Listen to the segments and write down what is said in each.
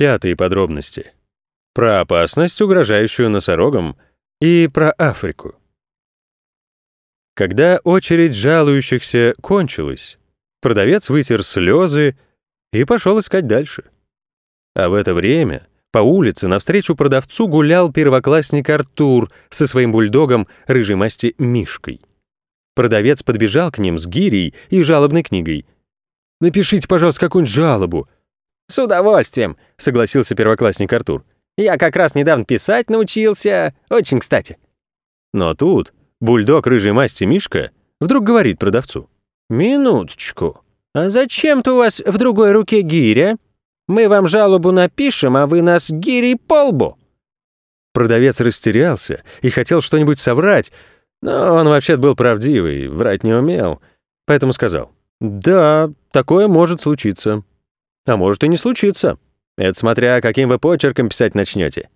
Пятые подробности. Про опасность, угрожающую носорогам, и про Африку. Когда очередь жалующихся кончилась, продавец вытер слезы и пошел искать дальше. А в это время по улице навстречу продавцу гулял первоклассник Артур со своим бульдогом рыжей масти Мишкой. Продавец подбежал к ним с гирей и жалобной книгой. «Напишите, пожалуйста, какую-нибудь жалобу». «С удовольствием», — согласился первоклассник Артур. «Я как раз недавно писать научился. Очень кстати». Но тут бульдог рыжей масти Мишка вдруг говорит продавцу. «Минуточку. А зачем-то у вас в другой руке гиря? Мы вам жалобу напишем, а вы нас гирей по лбу». Продавец растерялся и хотел что-нибудь соврать, но он вообще был правдивый, врать не умел, поэтому сказал, «Да, такое может случиться. А может и не случиться. Это смотря, каким вы почерком писать начнете».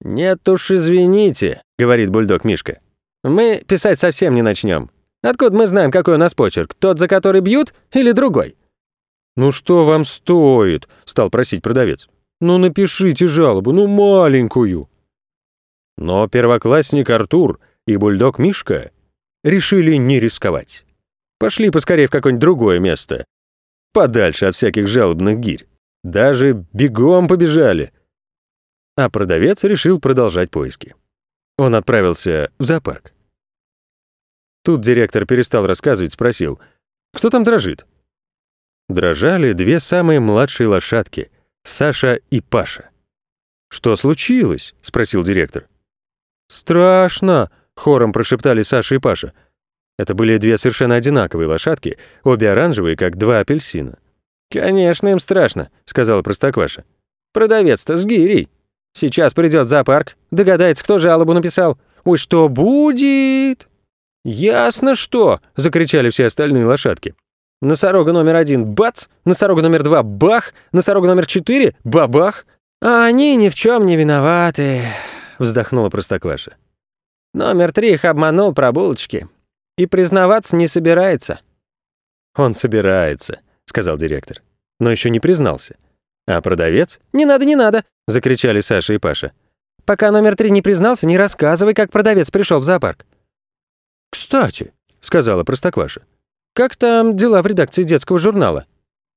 «Нет уж, извините», — говорит бульдог Мишка. «Мы писать совсем не начнем. Откуда мы знаем, какой у нас почерк? Тот, за который бьют, или другой?» «Ну что вам стоит?» — стал просить продавец. «Ну напишите жалобу, ну маленькую». Но первоклассник Артур и бульдог Мишка решили не рисковать. Пошли поскорее в какое-нибудь другое место, подальше от всяких жалобных гирь. Даже бегом побежали. А продавец решил продолжать поиски. Он отправился в зоопарк. Тут директор перестал рассказывать, спросил, «Кто там дрожит?» Дрожали две самые младшие лошадки, Саша и Паша. «Что случилось?» — спросил директор. «Страшно!» — хором прошептали Саша и Паша. Это были две совершенно одинаковые лошадки, обе оранжевые, как два апельсина. «Конечно, им страшно», — сказала Простокваша. «Продавец-то с гирей. Сейчас придет зоопарк, догадается, кто жалобу написал. Ой, что будет?» «Ясно что!» — закричали все остальные лошадки. Носорога номер один — бац, носорога номер два — бах, носорога номер четыре — бабах. «А они ни в чем не виноваты», — вздохнула Простокваша. «Номер три их обманул про булочки. И признаваться не собирается». «Он собирается», — сказал директор. Но еще не признался. А продавец? «Не надо, не надо!» — закричали Саша и Паша. «Пока номер три не признался, не рассказывай, как продавец пришел в зоопарк». «Кстати», — сказала Простокваша, «как там дела в редакции детского журнала?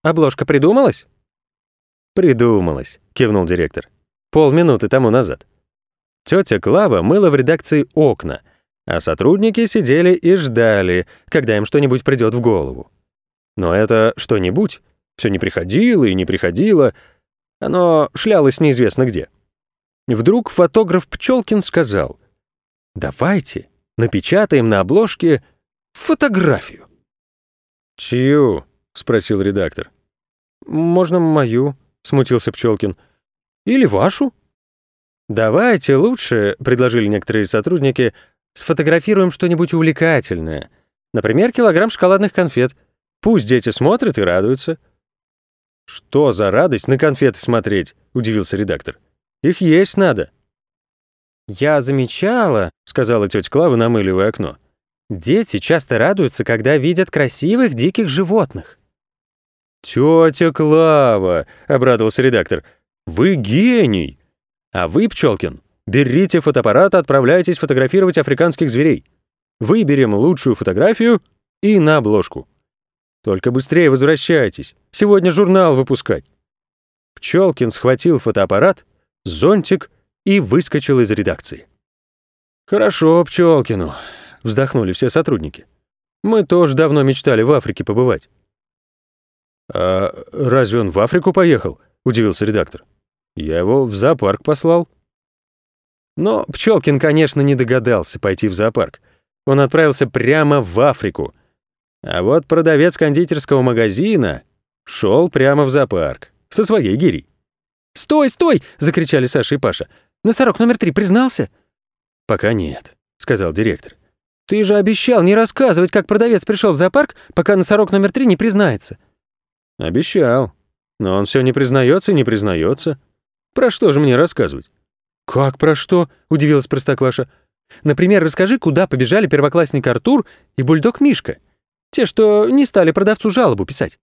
Обложка придумалась?» «Придумалась», — кивнул директор. «Полминуты тому назад». Тетя Клава мыла в редакции окна, а сотрудники сидели и ждали, когда им что-нибудь придет в голову. Но это что-нибудь все не приходило и не приходило, оно шлялось неизвестно где. Вдруг фотограф Пчелкин сказал, «Давайте напечатаем на обложке фотографию». «Чью?» — спросил редактор. «Можно мою», — смутился Пчелкин. «Или вашу?» «Давайте лучше», — предложили некоторые сотрудники, «сфотографируем что-нибудь увлекательное. Например, килограмм шоколадных конфет. Пусть дети смотрят и радуются». «Что за радость на конфеты смотреть?» — удивился редактор. «Их есть надо». «Я замечала», — сказала тетя Клава, намыливая окно. «Дети часто радуются, когда видят красивых диких животных». «Тетя Клава», — обрадовался редактор, — «вы гений! А вы, Пчелкин, берите фотоаппарат и отправляйтесь фотографировать африканских зверей. Выберем лучшую фотографию и на обложку». Только быстрее возвращайтесь. Сегодня журнал выпускать. Пчелкин схватил фотоаппарат, зонтик и выскочил из редакции. «Хорошо, Пчелкину», — вздохнули все сотрудники. «Мы тоже давно мечтали в Африке побывать». «А разве он в Африку поехал?» — удивился редактор. «Я его в зоопарк послал». Но Пчелкин, конечно, не догадался пойти в зоопарк. Он отправился прямо в Африку — а вот продавец кондитерского магазина шел прямо в зоопарк со своей гирей. «Стой, стой!» — закричали Саша и Паша. «Носорог номер три признался?» «Пока нет», — сказал директор. «Ты же обещал не рассказывать, как продавец пришел в зоопарк, пока носорог номер три не признается». «Обещал. Но он все не признается и не признается. Про что же мне рассказывать?» «Как про что?» — удивилась Простокваша. «Например, расскажи, куда побежали первоклассник Артур и бульдог Мишка?» Те, что не стали продавцу жалобу писать.